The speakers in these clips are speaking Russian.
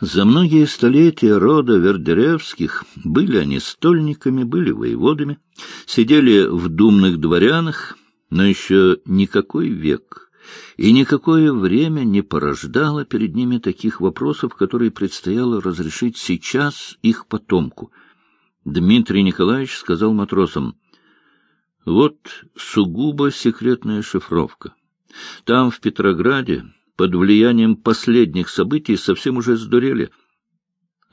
За многие столетия рода Вердеревских были они стольниками, были воеводами, сидели в думных дворянах, но еще никакой век и никакое время не порождало перед ними таких вопросов, которые предстояло разрешить сейчас их потомку. Дмитрий Николаевич сказал матросам, «Вот сугубо секретная шифровка. Там, в Петрограде, под влиянием последних событий, совсем уже сдурели».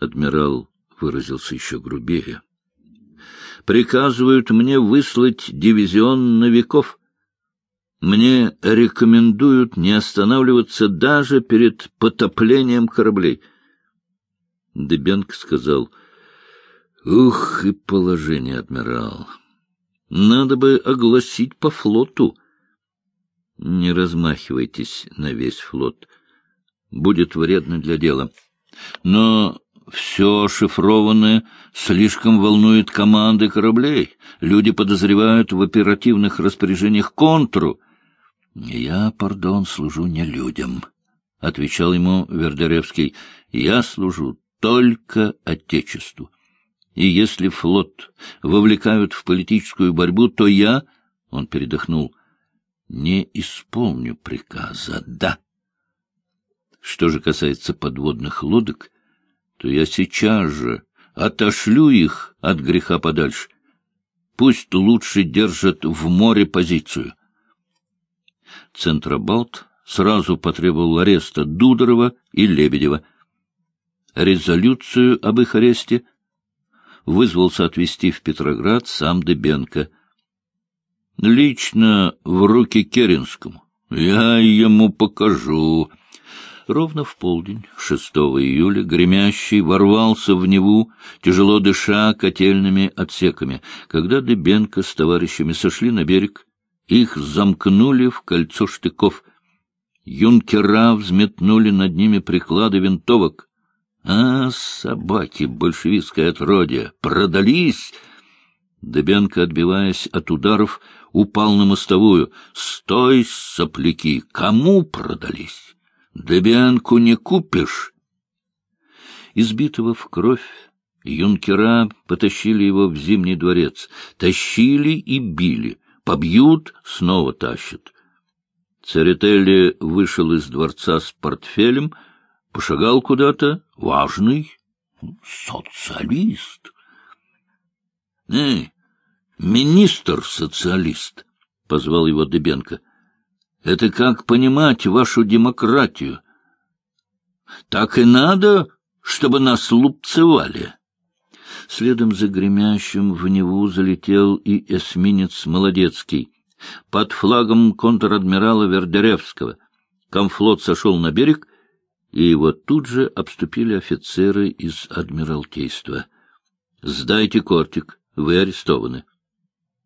Адмирал выразился еще грубее. «Приказывают мне выслать дивизион новиков». Мне рекомендуют не останавливаться даже перед потоплением кораблей. Дебенко сказал, — Ух, и положение, адмирал! Надо бы огласить по флоту. Не размахивайтесь на весь флот. Будет вредно для дела. Но все шифрованное слишком волнует команды кораблей. Люди подозревают в оперативных распоряжениях контру — я, пардон, служу не людям, — отвечал ему Вердеревский. — Я служу только Отечеству. И если флот вовлекают в политическую борьбу, то я, — он передохнул, — не исполню приказа, да. Что же касается подводных лодок, то я сейчас же отошлю их от греха подальше. Пусть лучше держат в море позицию. Центробалт сразу потребовал ареста Дудорова и Лебедева. Резолюцию об их аресте вызвался отвезти в Петроград сам Дебенко. Лично в руки Керенскому. Я ему покажу. Ровно в полдень, 6 июля, гремящий ворвался в Неву, тяжело дыша котельными отсеками. Когда Дебенко с товарищами сошли на берег, их замкнули в кольцо штыков. Юнкера взметнули над ними приклады винтовок. А, собаки, большевистское отродье, продались! Дебенко, отбиваясь от ударов, упал на мостовую. «Стой, сопляки! Кому продались? Дебенку не купишь!» Избитого в кровь, юнкера потащили его в Зимний дворец, тащили и били — Побьют — снова тащат. Церетели вышел из дворца с портфелем, пошагал куда-то, важный, социалист. — Эй, министр-социалист, — позвал его Дебенко, — это как понимать вашу демократию? Так и надо, чтобы нас лупцевали. Следом за гремящим в Неву залетел и эсминец Молодецкий. Под флагом контр-адмирала Вердеревского комфлот сошел на берег, и его тут же обступили офицеры из Адмиралтейства. — Сдайте кортик, вы арестованы.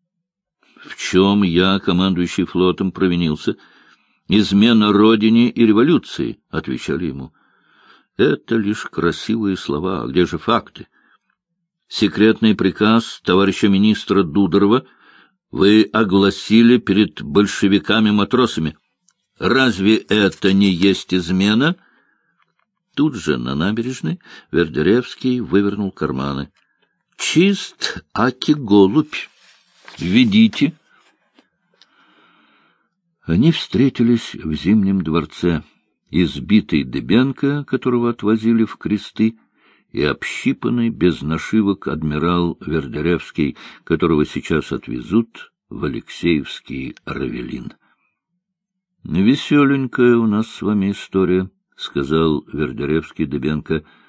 — В чем я, командующий флотом, провинился? — Измена родине и революции, — отвечали ему. — Это лишь красивые слова, а где же факты? секретный приказ товарища министра Дудорова вы огласили перед большевиками-матросами. Разве это не есть измена? Тут же на набережной Вердеревский вывернул карманы. Чист, аки голубь. Ведите. Они встретились в Зимнем дворце. Избитый Дебенко, которого отвозили в кресты, и общипанный без нашивок адмирал Вердеревский, которого сейчас отвезут в Алексеевский Равелин. — Веселенькая у нас с вами история, — сказал Вердеревский Дебенко. —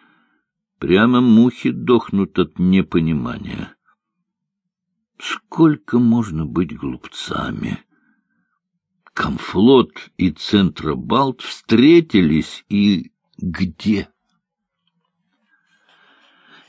Прямо мухи дохнут от непонимания. Сколько можно быть глупцами? Комфлот и Центробалт встретились и где? —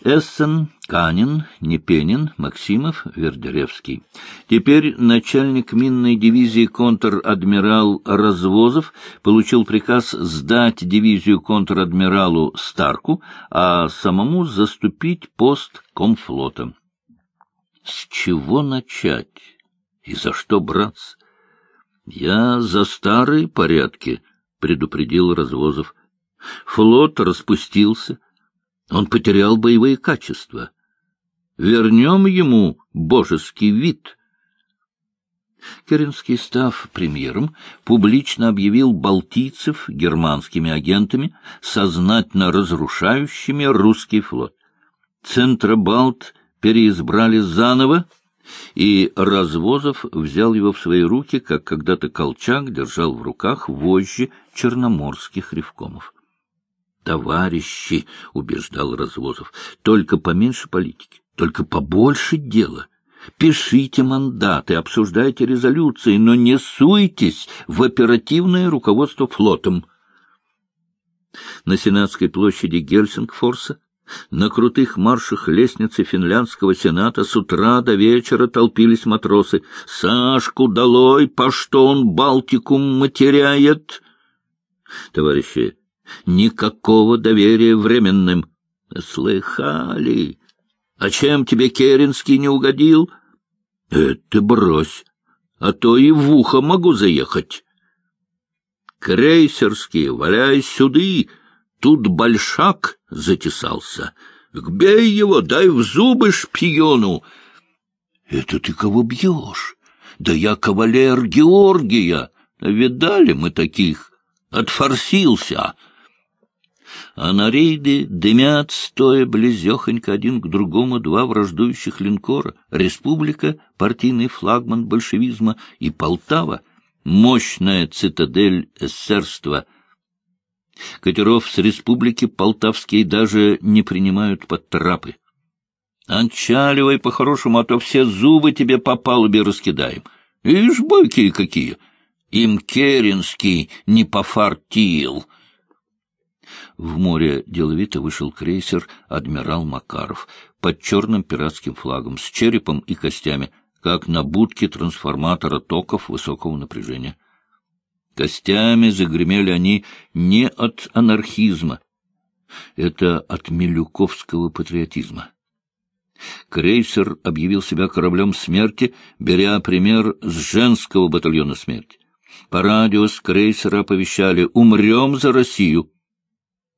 Эссен, Канин, Непенин, Максимов, Вердеревский. Теперь начальник минной дивизии контр-адмирал Развозов получил приказ сдать дивизию контр-адмиралу Старку, а самому заступить пост комфлота. С чего начать? И за что браться? Я за старые порядки, предупредил Развозов. Флот распустился, он потерял боевые качества. Вернем ему божеский вид. Керенский, став премьером, публично объявил балтийцев германскими агентами, сознательно разрушающими русский флот. Центробалт переизбрали заново, и Развозов взял его в свои руки, как когда-то Колчак держал в руках вожжи черноморских ревкомов. «Товарищи», — убеждал Развозов, — «только поменьше политики, только побольше дела». Пишите мандаты, обсуждайте резолюции, но не суйтесь в оперативное руководство флотом. На Сенатской площади Гельсингфорса на крутых маршах лестницы финляндского сената с утра до вечера толпились матросы. «Сашку долой, по что он Балтикум матеряет?» Товарищи, никакого доверия временным. Слыхали? А чем тебе Керенский не угодил? Это брось, а то и в ухо могу заехать. Крейсерский, валяй сюды, тут большак затесался. Бей его, дай в зубы шпиону. Это ты кого бьешь? Да я кавалер Георгия. Видали мы таких? Отфорсился а на рейде дымят, стоя близехонько один к другому, два враждующих линкора — Республика, партийный флагман большевизма, и Полтава — мощная цитадель эсерства. Катеров с Республики Полтавские даже не принимают под трапы. Анчаливай по-хорошему, а то все зубы тебе по палубе раскидаем. Ишь, бойкие какие! Им Керенский не пофартил. В море деловито вышел крейсер «Адмирал Макаров» под черным пиратским флагом, с черепом и костями, как на будке трансформатора токов высокого напряжения. Костями загремели они не от анархизма, это от милюковского патриотизма. Крейсер объявил себя кораблем смерти, беря пример с женского батальона смерти. По радио с крейсера оповещали «Умрем за Россию!»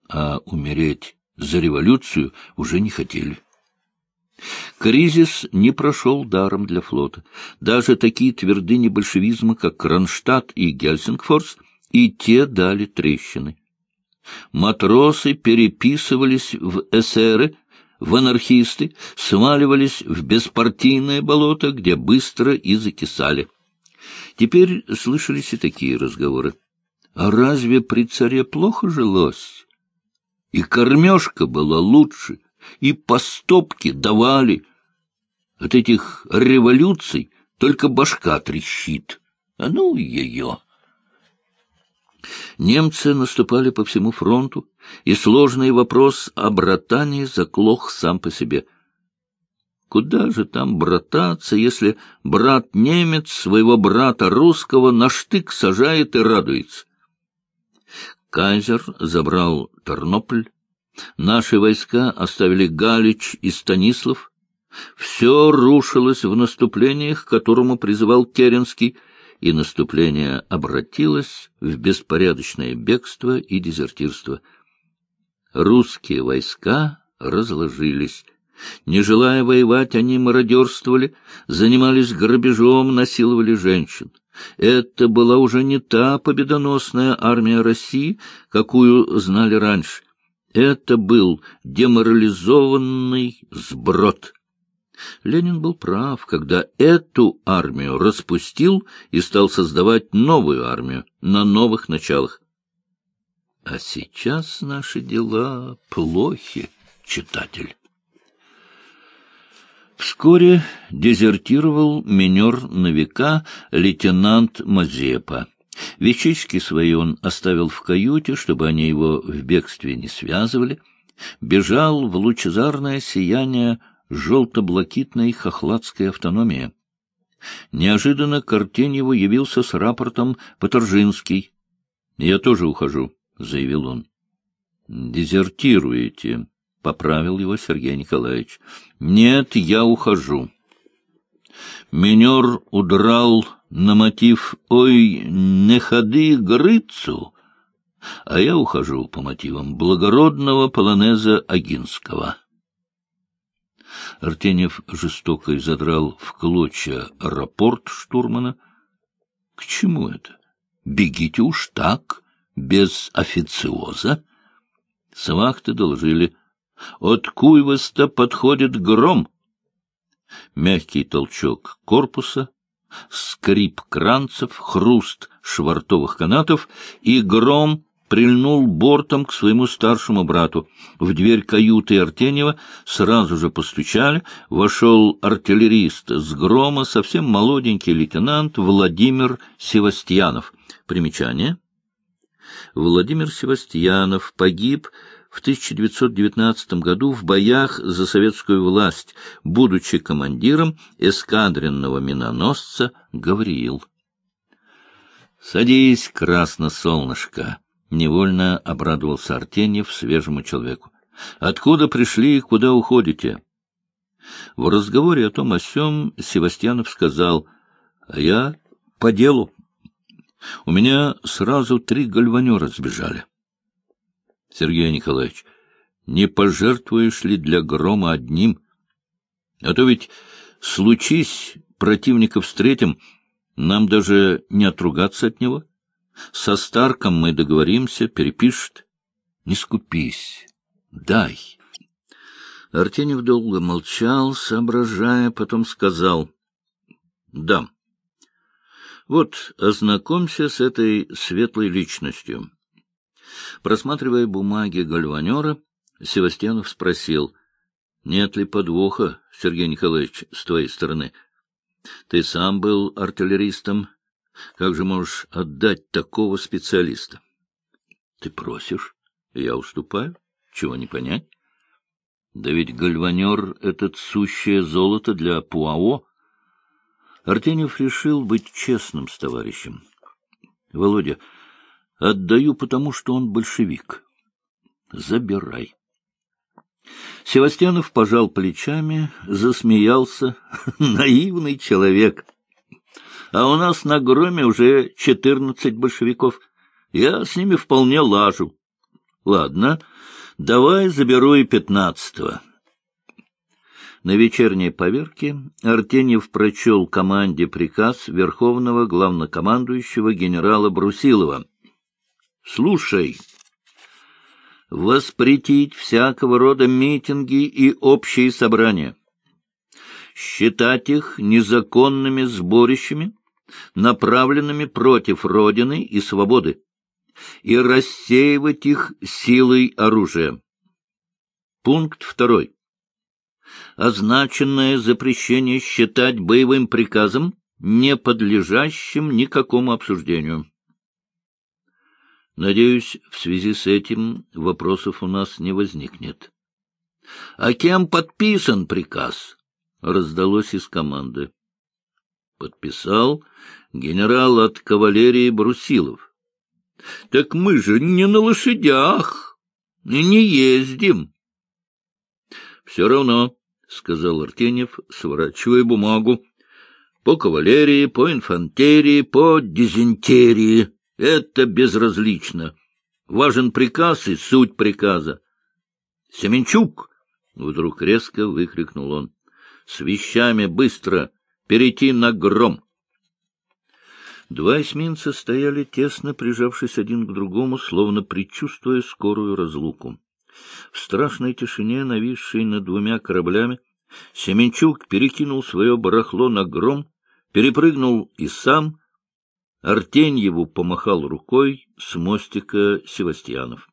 А умереть за революцию уже не хотели. Кризис не прошел даром для флота. Даже такие твердыни большевизма, как Кронштадт и Гельсингфорс, и те дали трещины. Матросы переписывались в эсеры, в анархисты, сваливались в беспартийное болото, где быстро и закисали. Теперь слышались и такие разговоры. А разве при царе плохо жилось? И кормежка была лучше, и постопки давали. От этих революций только башка трещит. А ну ее! Немцы наступали по всему фронту, и сложный вопрос о братании заклох сам по себе. Куда же там брататься, если брат-немец своего брата русского на штык сажает и радуется? Кайзер забрал Тернополь, наши войска оставили Галич и Станислав. Все рушилось в наступлениях, к которому призывал Керенский, и наступление обратилось в беспорядочное бегство и дезертирство. Русские войска разложились. Не желая воевать, они мародерствовали, занимались грабежом, насиловали женщин. Это была уже не та победоносная армия России, какую знали раньше. Это был деморализованный сброд. Ленин был прав, когда эту армию распустил и стал создавать новую армию на новых началах. А сейчас наши дела плохи, читатель. Вскоре дезертировал минер на века лейтенант Мазепа. Вещички свои он оставил в каюте, чтобы они его в бегстве не связывали. Бежал в лучезарное сияние желто-блакитной хохладской автономии. Неожиданно Картеньеву явился с рапортом Паторжинский. — Я тоже ухожу, — заявил он. — Дезертируете, — поправил его Сергей Николаевич. — Нет, я ухожу. Минер удрал на мотив «Ой, не ходи грыцу», а я ухожу по мотивам благородного полонеза Агинского. Артеньев жестоко изодрал в клочья рапорт штурмана. — К чему это? Бегите уж так, без официоза. С вахты доложили. От Куйвеста подходит гром. Мягкий толчок корпуса, скрип кранцев, хруст швартовых канатов, и гром прильнул бортом к своему старшему брату. В дверь каюты Артеньева сразу же постучали. Вошел артиллерист с грома, совсем молоденький лейтенант Владимир Севастьянов. Примечание. Владимир Севастьянов погиб в 1919 году в боях за советскую власть, будучи командиром эскадренного миноносца «Гавриил». «Садись, красносолнышко!» — невольно обрадовался Артеньев свежему человеку. — Откуда пришли и куда уходите? В разговоре о том о сём Севастьянов сказал, — А я по делу. У меня сразу три гальванера сбежали. — Сергей Николаевич, не пожертвуешь ли для грома одним? А то ведь случись противника встретим, нам даже не отругаться от него. — со Старком мы договоримся, перепишет. Не скупись, дай. Артенев долго молчал, соображая, потом сказал. — Да. Вот, ознакомься с этой светлой личностью. Просматривая бумаги гальванера, Севастьянов спросил, — Нет ли подвоха, Сергей Николаевич, с твоей стороны? Ты сам был артиллеристом, как же можешь отдать такого специалиста? Ты просишь, я уступаю. Чего не понять? Да ведь гальванер — этот сущее золото для Пуао. Артеньев решил быть честным с товарищем. Володя, отдаю потому, что он большевик. Забирай. Севастьянов пожал плечами, засмеялся. Наивный человек. А у нас на громе уже четырнадцать большевиков. Я с ними вполне лажу. Ладно, давай заберу и пятнадцатого. На вечерней поверке Артеньев прочел команде приказ Верховного Главнокомандующего генерала Брусилова. «Слушай, воспретить всякого рода митинги и общие собрания, считать их незаконными сборищами, направленными против Родины и свободы, и рассеивать их силой оружия. Пункт второй. Означенное запрещение считать боевым приказом, не подлежащим никакому обсуждению. Надеюсь, в связи с этим вопросов у нас не возникнет. — А кем подписан приказ? — раздалось из команды. Подписал генерал от кавалерии Брусилов. — Так мы же не на лошадях и не ездим. — Все равно, — сказал Артеньев, сворачивая бумагу, — по кавалерии, по инфантерии, по дизентерии. Это безразлично. Важен приказ и суть приказа. — Семенчук! — вдруг резко выкрикнул он. — С вещами быстро! Перейти на гром! Два эсминца стояли тесно, прижавшись один к другому, словно предчувствуя скорую разлуку. В страшной тишине, нависшей над двумя кораблями, Семенчук перекинул свое барахло на гром, перепрыгнул и сам. Артеньеву помахал рукой с мостика Севастьянов.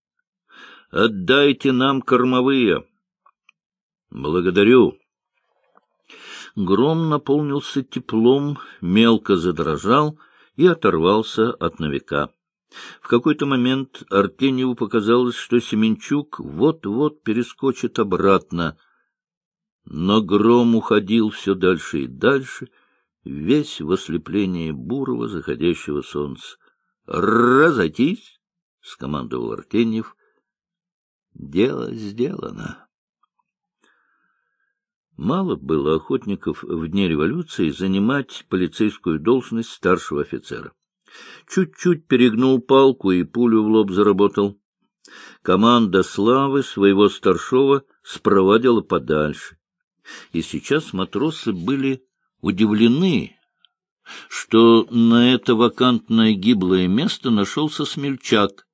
— Отдайте нам кормовые. — Благодарю, Гром наполнился теплом, мелко задрожал и оторвался от новика. В какой-то момент Артеньеву показалось, что Семенчук вот-вот перескочит обратно. Но гром уходил все дальше и дальше, весь в ослеплении бурого заходящего солнца. «Разойтись!» — скомандовал Артеньев. «Дело сделано». Мало было охотников в дни революции занимать полицейскую должность старшего офицера. Чуть-чуть перегнул палку и пулю в лоб заработал. Команда славы своего старшего спровадила подальше. И сейчас матросы были удивлены, что на это вакантное гиблое место нашелся смельчак,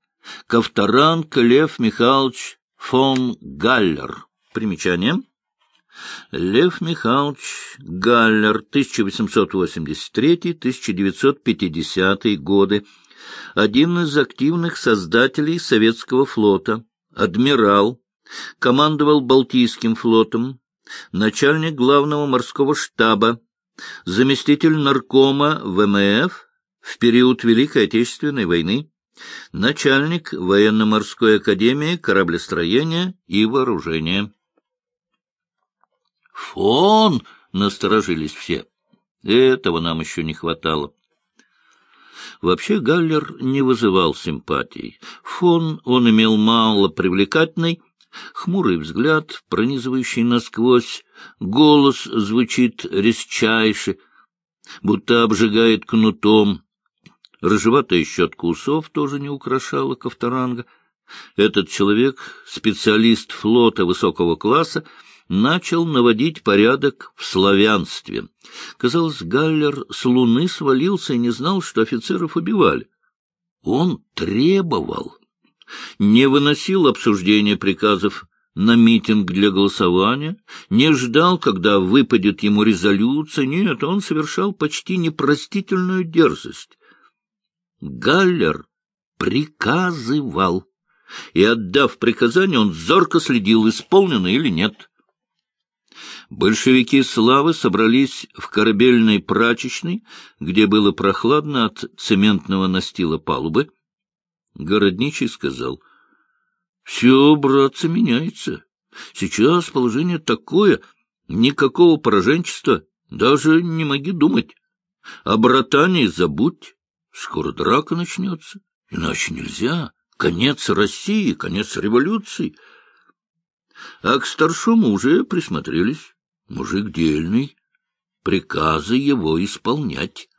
Ковторанг Лев Михайлович фон Галлер. Примечание. Лев Михайлович Галлер, 1883-1950 годы, один из активных создателей советского флота, адмирал, командовал Балтийским флотом, начальник главного морского штаба, заместитель наркома ВМФ в период Великой Отечественной войны, начальник военно-морской академии кораблестроения и вооружения. «Фон!» — насторожились все. Этого нам еще не хватало. Вообще Галлер не вызывал симпатий. Фон он имел мало привлекательный, хмурый взгляд, пронизывающий насквозь, голос звучит резчайше, будто обжигает кнутом. Рыжеватая щетка усов тоже не украшала Ковторанга. Этот человек, специалист флота высокого класса, начал наводить порядок в славянстве. Казалось, Галлер с луны свалился и не знал, что офицеров убивали. Он требовал, не выносил обсуждения приказов на митинг для голосования, не ждал, когда выпадет ему резолюция. Нет, он совершал почти непростительную дерзость. Галлер приказывал, и, отдав приказание, он зорко следил, исполнено или нет. Большевики славы собрались в корабельной прачечной, где было прохладно от цементного настила палубы. Городничий сказал, — Все, братцы, меняется. Сейчас положение такое, никакого пораженчества, даже не моги думать. О братании забудь, скоро драка начнется, иначе нельзя. Конец России, конец революции. А к старшему уже присмотрелись. Мужик дельный, приказы его исполнять.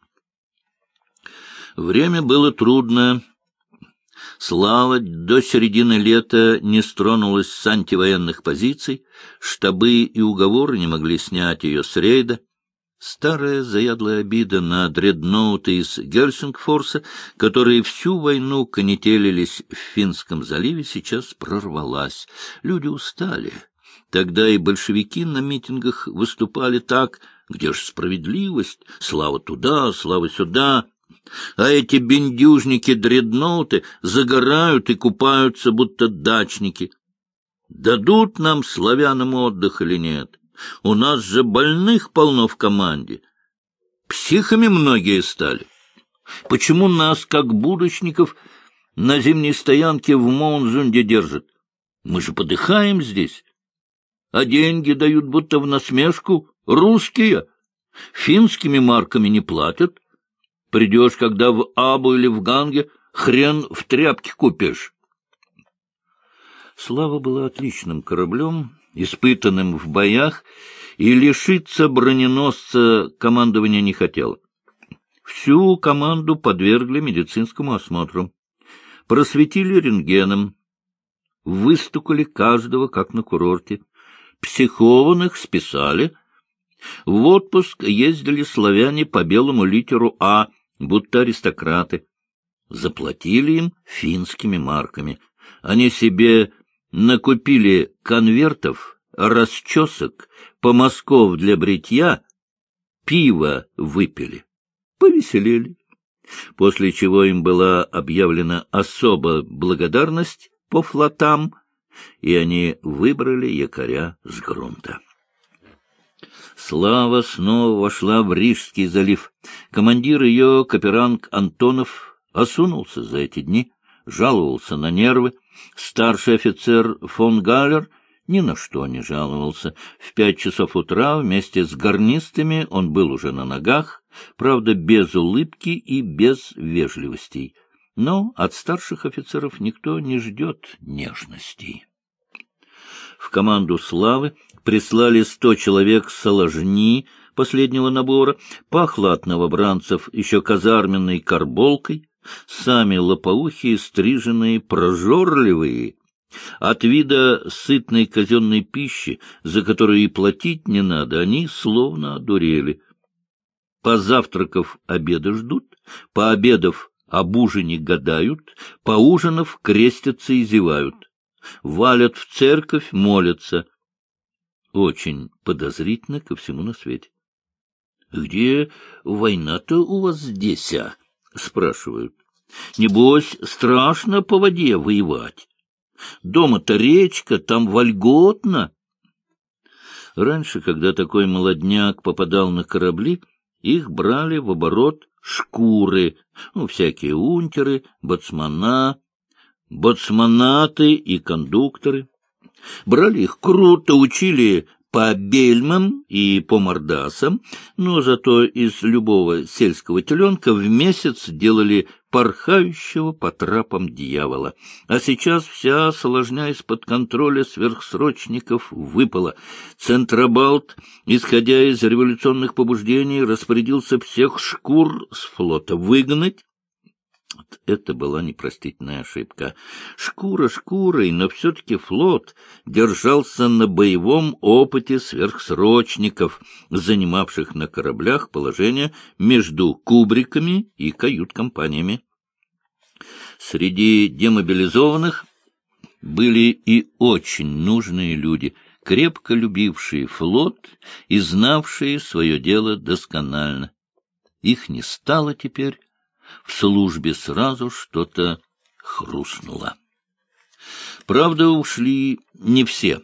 Время было трудное. Слава до середины лета не стронулась с антивоенных позиций, штабы и уговоры не могли снять ее с рейда. Старая заядлая обида на дредноуты из Гельсингфорса, которые всю войну конетелились в Финском заливе, сейчас прорвалась. Люди устали. Тогда и большевики на митингах выступали так, где ж справедливость, слава туда, слава сюда. А эти бендюжники-дредноуты загорают и купаются, будто дачники. Дадут нам, славянам, отдых или нет? У нас же больных полно в команде. Психами многие стали. Почему нас, как будочников, на зимней стоянке в Моунзунде держат? Мы же подыхаем здесь. А деньги дают будто в насмешку. Русские. Финскими марками не платят. Придешь, когда в Абу или в Ганге, хрен в тряпке купишь. Слава была отличным кораблем, испытанным в боях, и лишиться броненосца командования не хотел. Всю команду подвергли медицинскому осмотру. Просветили рентгеном. Выстукали каждого, как на курорте. Психованных списали. В отпуск ездили славяне по белому литеру А, будто аристократы. Заплатили им финскими марками. Они себе накупили конвертов, расчесок, помазков для бритья, пиво выпили, повеселели. После чего им была объявлена особо благодарность по флотам, и они выбрали якоря с грунта. Слава снова вошла в Рижский залив. Командир ее, Каперанг Антонов, осунулся за эти дни, жаловался на нервы, Старший офицер фон Галлер ни на что не жаловался. В пять часов утра вместе с гарнистами он был уже на ногах, правда, без улыбки и без вежливостей. Но от старших офицеров никто не ждет нежностей. В команду «Славы» прислали сто человек Соложни, последнего набора, пахло от новобранцев еще казарменной карболкой, сами лопоухие, стриженные, прожорливые, от вида сытной казенной пищи, за которую и платить не надо, они словно одурели. Позавтракав обеда ждут, пообедав об ужине гадают, поужинав крестятся и зевают, валят в церковь, молятся. Очень подозрительно ко всему на свете. — Где война-то у вас здесь, а? — спрашивают. — Небось, страшно по воде воевать. Дома-то речка, там вольготно. Раньше, когда такой молодняк попадал на корабли, их брали в оборот шкуры, ну, всякие унтеры, боцмана, боцманаты и кондукторы. Брали их круто, учили по бельмам и по мордасам, но зато из любого сельского теленка в месяц делали порхающего по трапам дьявола. А сейчас вся сложня из-под контроля сверхсрочников выпала. Центробалт, исходя из революционных побуждений, распорядился всех шкур с флота выгнать, это была непростительная ошибка. Шкура шкурой, но все-таки флот держался на боевом опыте сверхсрочников, занимавших на кораблях положение между кубриками и кают-компаниями. Среди демобилизованных были и очень нужные люди, крепко любившие флот и знавшие свое дело досконально. Их не стало теперь, в службе сразу что-то хрустнуло. Правда, ушли не все.